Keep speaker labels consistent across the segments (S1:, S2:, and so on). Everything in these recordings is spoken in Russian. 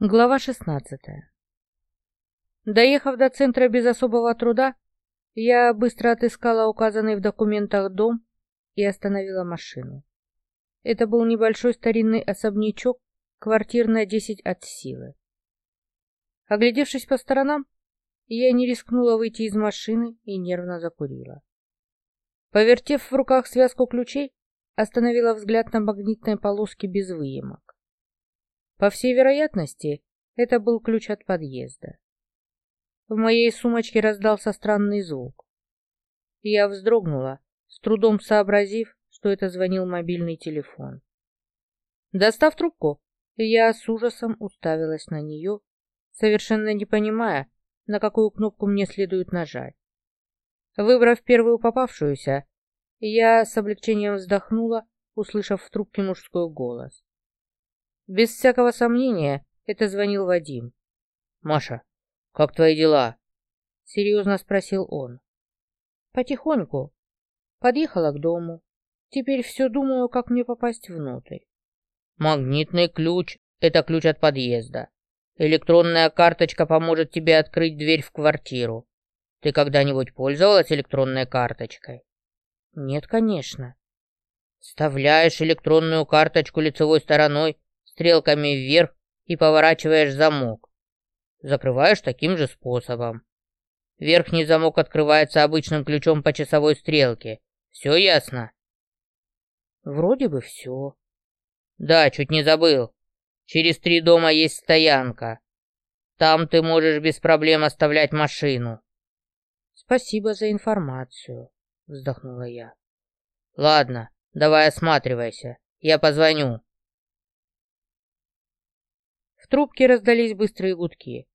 S1: Глава 16. Доехав до центра без особого труда, я быстро отыскала указанный в документах дом и остановила машину. Это был небольшой старинный особнячок, квартирная 10 от силы. Оглядевшись по сторонам, я не рискнула выйти из машины и нервно закурила. Повертев в руках связку ключей, остановила взгляд на магнитной полоске без выемок. По всей вероятности, это был ключ от подъезда. В моей сумочке раздался странный звук. Я вздрогнула, с трудом сообразив, что это звонил мобильный телефон. Достав трубку, я с ужасом уставилась на нее, совершенно не понимая, на какую кнопку мне следует нажать. Выбрав первую попавшуюся, я с облегчением вздохнула, услышав в трубке мужской голос. Без всякого сомнения, это звонил Вадим. «Маша, как твои дела?» — серьезно спросил он. «Потихоньку. Подъехала к дому. Теперь все думаю, как мне попасть внутрь».
S2: «Магнитный ключ — это ключ от подъезда. Электронная карточка поможет тебе открыть дверь в квартиру. Ты когда-нибудь пользовалась электронной карточкой?»
S1: «Нет, конечно».
S2: Вставляешь электронную карточку лицевой стороной стрелками вверх и поворачиваешь замок. Закрываешь таким же способом. Верхний замок открывается обычным ключом по часовой стрелке. Все ясно?
S1: Вроде бы все.
S2: Да, чуть не забыл. Через три дома есть стоянка. Там ты можешь без проблем оставлять машину.
S1: Спасибо за информацию, вздохнула я.
S2: Ладно, давай осматривайся. Я позвоню.
S1: В трубке раздались быстрые гудки.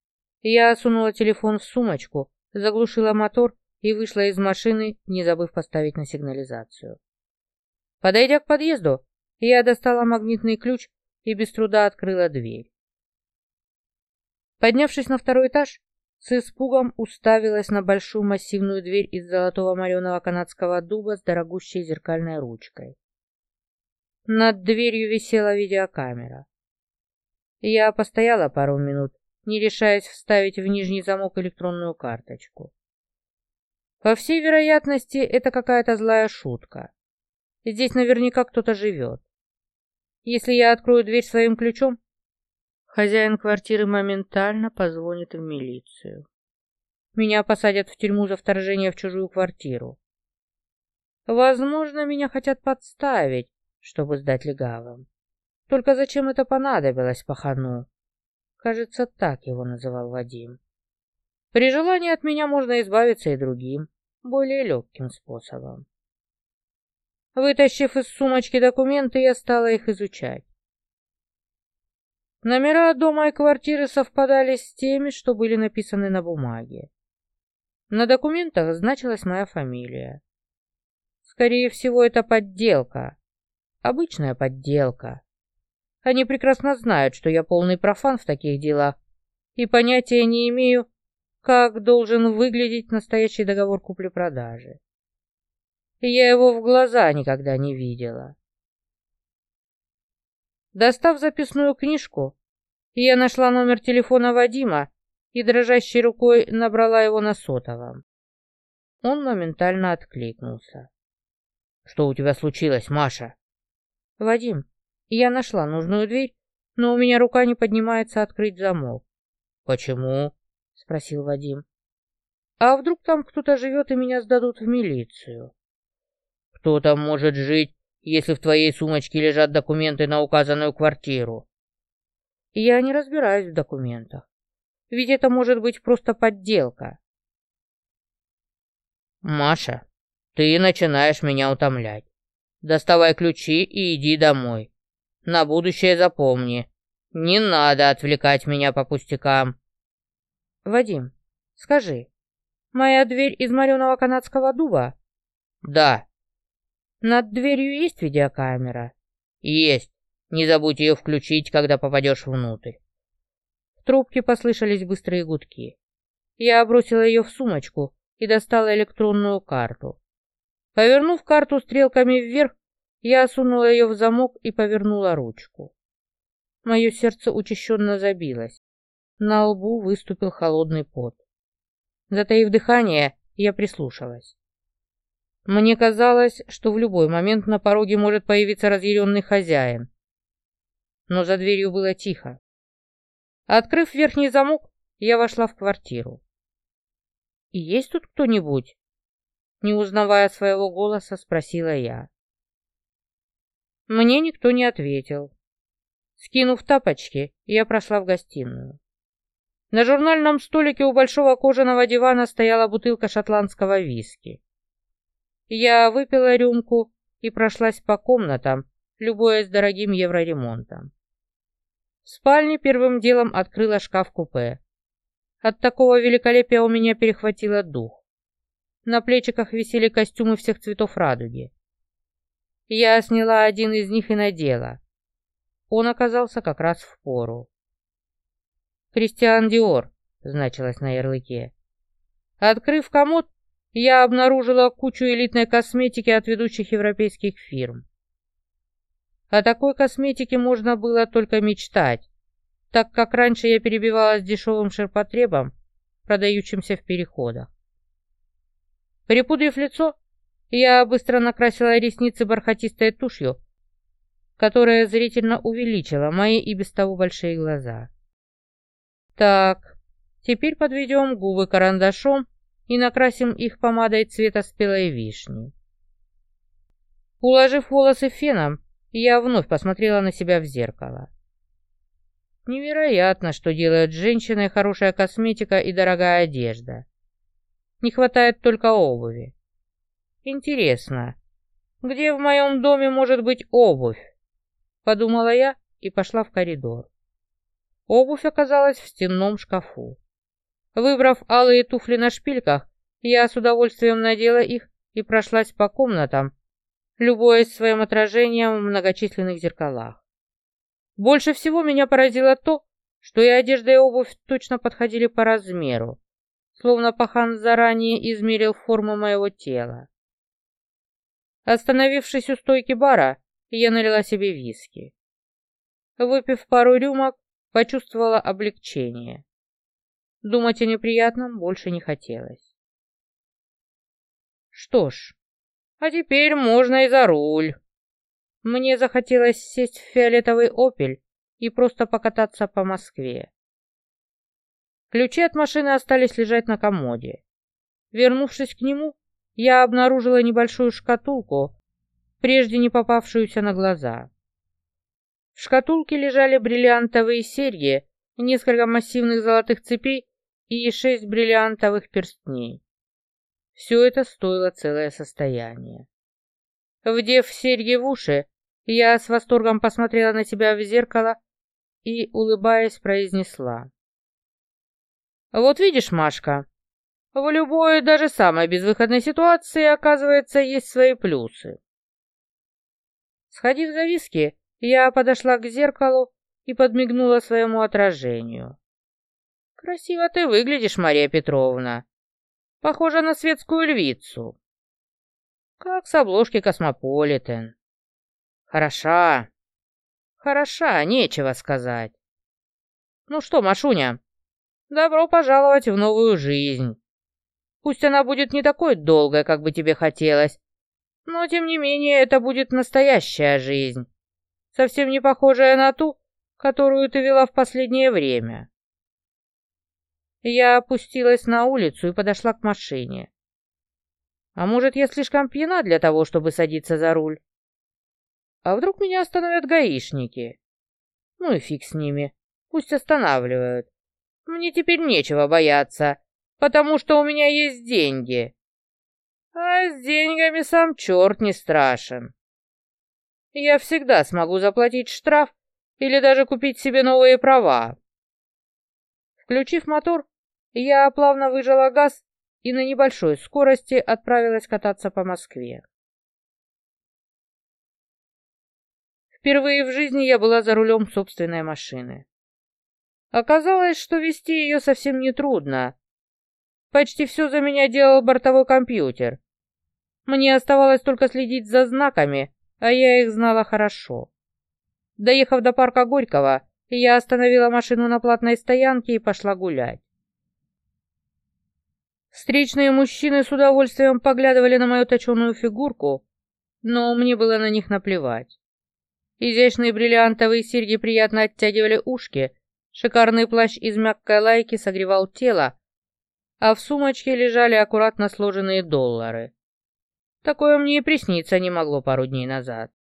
S1: Я сунула телефон в сумочку, заглушила мотор и вышла из машины, не забыв поставить на сигнализацию. Подойдя к подъезду, я достала магнитный ключ и без труда открыла дверь. Поднявшись на второй этаж, с испугом уставилась на большую массивную дверь из золотого мореного канадского дуба с дорогущей зеркальной ручкой. Над дверью висела видеокамера. Я постояла пару минут, не решаясь вставить в нижний замок электронную карточку. По всей вероятности, это какая-то злая шутка. Здесь наверняка кто-то живет. Если я открою дверь своим ключом, хозяин квартиры моментально позвонит в милицию. Меня посадят в тюрьму за вторжение в чужую квартиру. Возможно, меня хотят подставить, чтобы сдать легавым. Только зачем это понадобилось пахану? Кажется, так его называл Вадим. При желании от меня можно избавиться и другим, более легким способом. Вытащив из сумочки документы, я стала их изучать. Номера дома и квартиры совпадали с теми, что были написаны на бумаге. На документах значилась моя фамилия. Скорее всего, это подделка. Обычная подделка. Они прекрасно знают, что я полный профан в таких делах, и понятия не имею, как должен выглядеть настоящий договор купли-продажи. Я его в глаза никогда не видела. Достав записную книжку, я нашла номер телефона Вадима и дрожащей рукой набрала его на сотовом. Он моментально откликнулся.
S2: «Что у тебя случилось, Маша?»
S1: «Вадим, я нашла нужную дверь, но у меня рука не поднимается открыть замок.
S2: «Почему?»
S1: — спросил Вадим. «А вдруг там кто-то живет и меня сдадут в милицию?»
S2: «Кто там может жить, если в твоей сумочке лежат документы на указанную квартиру?»
S1: «Я не разбираюсь в документах. Ведь это может быть просто подделка».
S2: «Маша, ты начинаешь меня утомлять. Доставай ключи и иди домой. На будущее запомни. Не надо отвлекать меня по пустякам.
S1: Вадим, скажи, моя дверь из мореного канадского дуба?
S2: Да.
S1: Над дверью есть видеокамера?
S2: Есть. Не забудь ее включить, когда попадешь внутрь.
S1: В трубке послышались быстрые гудки. Я бросила ее в сумочку и достала электронную карту. Повернув карту стрелками вверх, я сунула ее в замок и повернула ручку. Мое сердце учащенно забилось. На лбу выступил холодный пот. Затаив дыхание, я прислушалась. Мне казалось, что в любой момент на пороге может появиться разъяренный хозяин. Но за дверью было тихо. Открыв верхний замок, я вошла в квартиру. «И есть тут кто-нибудь?» Не узнавая своего голоса, спросила я. Мне никто не ответил. Скинув тапочки, я прошла в гостиную. На журнальном столике у большого кожаного дивана стояла бутылка шотландского виски. Я выпила рюмку и прошлась по комнатам, любуясь дорогим евроремонтом. В спальне первым делом открыла шкаф-купе. От такого великолепия у меня перехватило дух. На плечиках висели костюмы всех цветов радуги. Я сняла один из них и надела. Он оказался как раз в пору. «Кристиан Диор», значилось на ярлыке. Открыв комод, я обнаружила кучу элитной косметики от ведущих европейских фирм. О такой косметике можно было только мечтать, так как раньше я перебивалась дешевым ширпотребом, продающимся в переходах. Припудрив лицо, я быстро накрасила ресницы бархатистой тушью, которая зрительно увеличила мои и без того большие глаза. Так, теперь подведем губы карандашом и накрасим их помадой цвета спелой вишни. Уложив волосы феном, я вновь посмотрела на себя в зеркало. Невероятно, что делают с женщиной хорошая косметика и дорогая одежда. Не хватает только обуви. Интересно, где в моем доме может быть обувь? Подумала я и пошла в коридор. Обувь оказалась в стенном шкафу. Выбрав алые туфли на шпильках, я с удовольствием надела их и прошлась по комнатам, любуясь своим отражением в многочисленных зеркалах. Больше всего меня поразило то, что и одежда, и обувь точно подходили по размеру, словно пахан заранее измерил форму моего тела. Остановившись у стойки бара, я налила себе виски. Выпив пару рюмок, почувствовала облегчение. Думать о неприятном больше не хотелось. Что ж, а теперь можно и за руль. Мне захотелось сесть в фиолетовый «Опель» и просто покататься по Москве. Ключи от машины остались лежать на комоде. Вернувшись к нему, я обнаружила небольшую шкатулку, прежде не попавшуюся на глаза. В шкатулке лежали бриллиантовые серьги, несколько массивных золотых цепей и шесть бриллиантовых перстней. Все это стоило целое состояние. Вдев серьги в уши, я с восторгом посмотрела на себя в зеркало и, улыбаясь, произнесла. «Вот видишь, Машка, в любой, даже самой безвыходной ситуации, оказывается, есть свои плюсы». Сходив за виски, я подошла к зеркалу и подмигнула своему отражению. «Красиво ты выглядишь, Мария Петровна. Похожа на светскую львицу. Как с обложки «Космополитен». Хороша. Хороша, нечего сказать. Ну что, Машуня, добро пожаловать в новую жизнь. Пусть она будет не такой долгой, как бы тебе хотелось, но тем не менее это будет настоящая жизнь, совсем не похожая на ту, которую ты вела в последнее время. Я опустилась на улицу и подошла к машине. А может, я слишком пьяна для того, чтобы садиться за руль? А вдруг меня остановят гаишники? Ну и фиг с ними. Пусть останавливают. Мне теперь нечего бояться, потому что у меня есть деньги. А с деньгами сам черт не страшен. Я всегда смогу заплатить штраф или даже купить себе новые права. Включив мотор, я плавно выжала газ и на небольшой скорости отправилась кататься по Москве. Впервые в жизни я была за рулем собственной машины. Оказалось, что вести ее совсем не трудно. Почти все за меня делал бортовой компьютер. Мне оставалось только следить за знаками, а я их знала хорошо. Доехав до парка Горького, Я остановила машину на платной стоянке и пошла гулять. Встречные мужчины с удовольствием поглядывали на мою точеную фигурку, но мне было на них наплевать. Изящные бриллиантовые серьги приятно оттягивали ушки, шикарный плащ из мягкой лайки согревал тело, а в сумочке лежали аккуратно сложенные доллары. Такое мне и присниться не могло пару дней назад.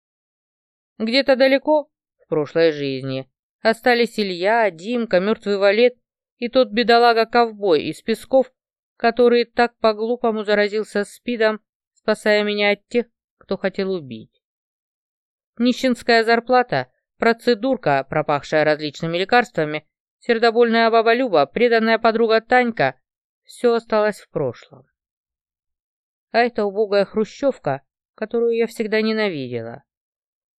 S1: Где-то далеко, в прошлой жизни, остались Илья, Димка, мертвый валет и тот бедолага-ковбой из песков, который так по-глупому заразился спидом, спасая меня от тех, кто хотел убить. Нищенская зарплата, процедурка, пропахшая различными лекарствами, сердобольная баба Люба, преданная подруга Танька — все осталось в прошлом. А это убогая хрущевка, которую я всегда ненавидела.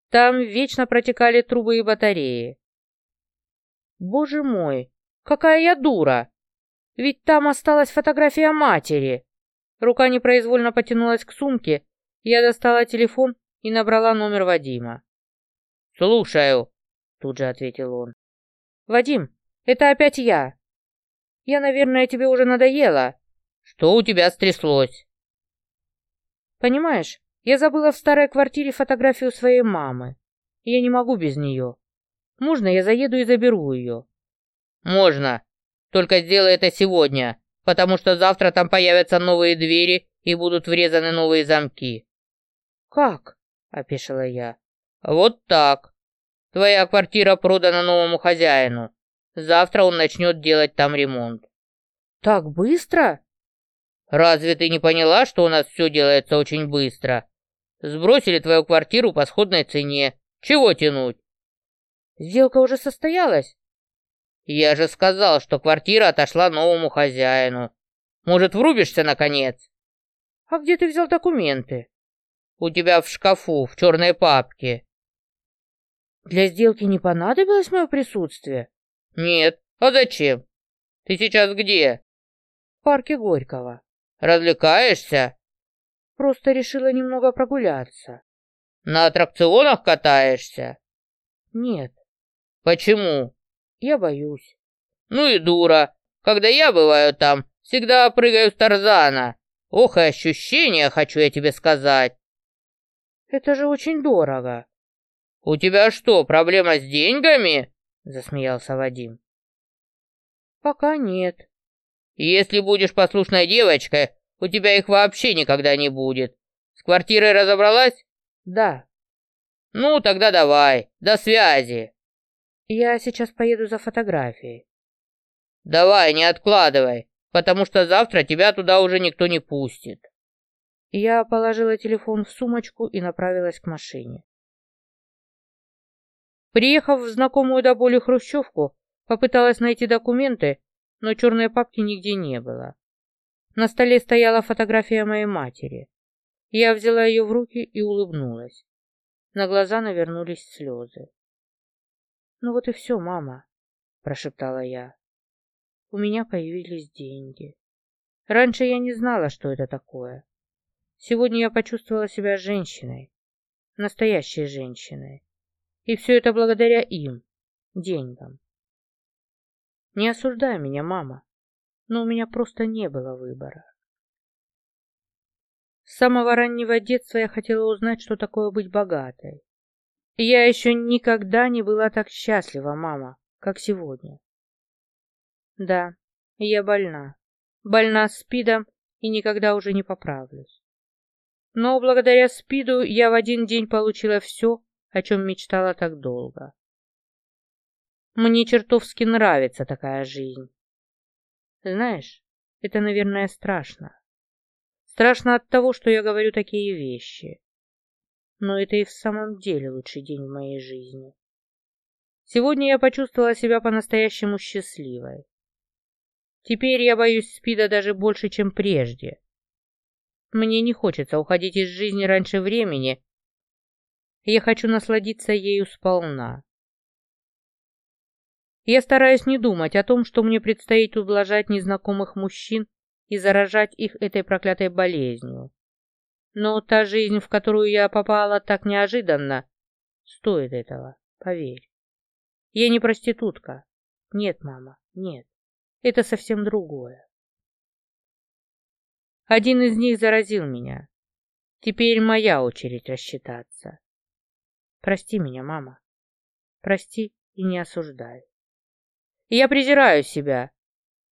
S1: Там вечно протекали трубы и батареи. Боже мой, какая я дура! Ведь там осталась фотография матери. Рука непроизвольно потянулась к сумке, я достала телефон и набрала номер Вадима.
S2: «Слушаю», — тут же ответил он.
S1: «Вадим, это опять я. Я, наверное, тебе уже надоела».
S2: «Что у тебя стряслось?»
S1: «Понимаешь, я забыла в старой квартире фотографию своей мамы. Я не могу без нее. Можно я заеду и заберу ее?»
S2: «Можно. Только сделай это сегодня, потому что завтра там появятся новые двери и будут врезаны новые замки».
S1: «Как?» — опешила я.
S2: «Вот так. Твоя квартира продана новому хозяину. Завтра он начнет делать там ремонт».
S1: «Так быстро?»
S2: «Разве ты не поняла, что у нас все делается очень быстро? Сбросили твою квартиру по сходной цене. Чего тянуть?»
S1: «Сделка уже состоялась?»
S2: «Я же сказал, что квартира отошла новому хозяину. Может, врубишься, наконец?»
S1: «А где ты взял документы?»
S2: «У тебя в шкафу, в черной папке».
S1: «Для сделки не понадобилось мое присутствие?»
S2: «Нет. А зачем? Ты сейчас где?»
S1: «В парке Горького».
S2: «Развлекаешься?»
S1: «Просто решила немного прогуляться».
S2: «На аттракционах катаешься?»
S1: «Нет».
S2: «Почему?»
S1: Я боюсь.
S2: Ну и дура. Когда я бываю там, всегда прыгаю с Тарзана. Ох, и ощущения, хочу я тебе сказать.
S1: Это же очень дорого.
S2: У тебя что, проблема с деньгами? Засмеялся Вадим.
S1: Пока нет.
S2: Если будешь послушной девочкой, у тебя их вообще никогда не будет. С квартирой разобралась?
S1: Да.
S2: Ну, тогда давай. До связи.
S1: Я сейчас поеду за фотографией.
S2: Давай, не откладывай, потому что завтра тебя туда уже никто не пустит.
S1: Я положила телефон в сумочку и направилась к машине. Приехав в знакомую до боли хрущевку, попыталась найти документы, но черной папки нигде не было. На столе стояла фотография моей матери. Я взяла ее в руки и улыбнулась. На глаза навернулись слезы. «Ну вот и все, мама», — прошептала я. «У меня появились деньги. Раньше я не знала, что это такое. Сегодня я почувствовала себя женщиной, настоящей женщиной. И все это благодаря им, деньгам. Не осуждай меня, мама, но у меня просто не было выбора. С самого раннего детства я хотела узнать, что такое быть богатой. Я еще никогда не была так счастлива, мама, как сегодня. Да, я больна. Больна спидом и никогда уже не поправлюсь. Но благодаря спиду я в один день получила все, о чем мечтала так долго. Мне чертовски нравится такая жизнь. Знаешь, это, наверное, страшно. Страшно от того, что я говорю такие вещи но это и в самом деле лучший день в моей жизни. Сегодня я почувствовала себя по-настоящему счастливой. Теперь я боюсь СПИДа даже больше, чем прежде. Мне не хочется уходить из жизни раньше времени. Я хочу насладиться ею сполна. Я стараюсь не думать о том, что мне предстоит ублажать незнакомых мужчин и заражать их этой проклятой болезнью. Но та жизнь, в которую я попала так неожиданно, стоит этого, поверь. Я не проститутка. Нет, мама, нет. Это совсем другое. Один из них заразил меня. Теперь моя очередь рассчитаться. Прости меня, мама. Прости и не осуждай. Я презираю себя,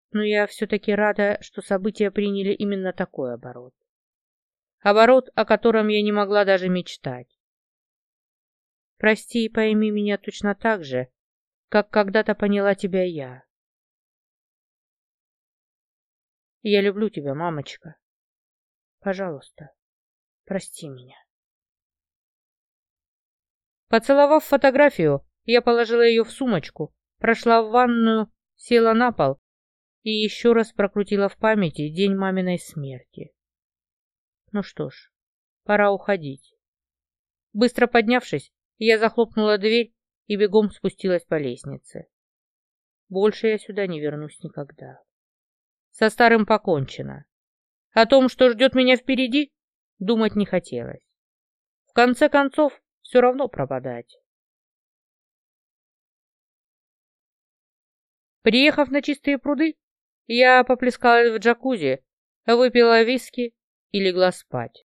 S1: но я все-таки рада, что события приняли именно такой оборот. Оборот, о котором я не могла даже мечтать. Прости и пойми меня точно так же, как когда-то поняла тебя я. Я люблю тебя, мамочка. Пожалуйста, прости меня. Поцеловав фотографию, я положила ее в сумочку, прошла в ванную, села на пол и еще раз прокрутила в памяти день маминой смерти. Ну что ж, пора уходить. Быстро поднявшись, я захлопнула дверь и бегом спустилась по лестнице. Больше я сюда не вернусь никогда. Со старым покончено. О том, что ждет меня впереди, думать не хотелось. В конце концов, все равно пропадать. Приехав на чистые пруды, я поплескалась в джакузи, выпила виски и легла спать.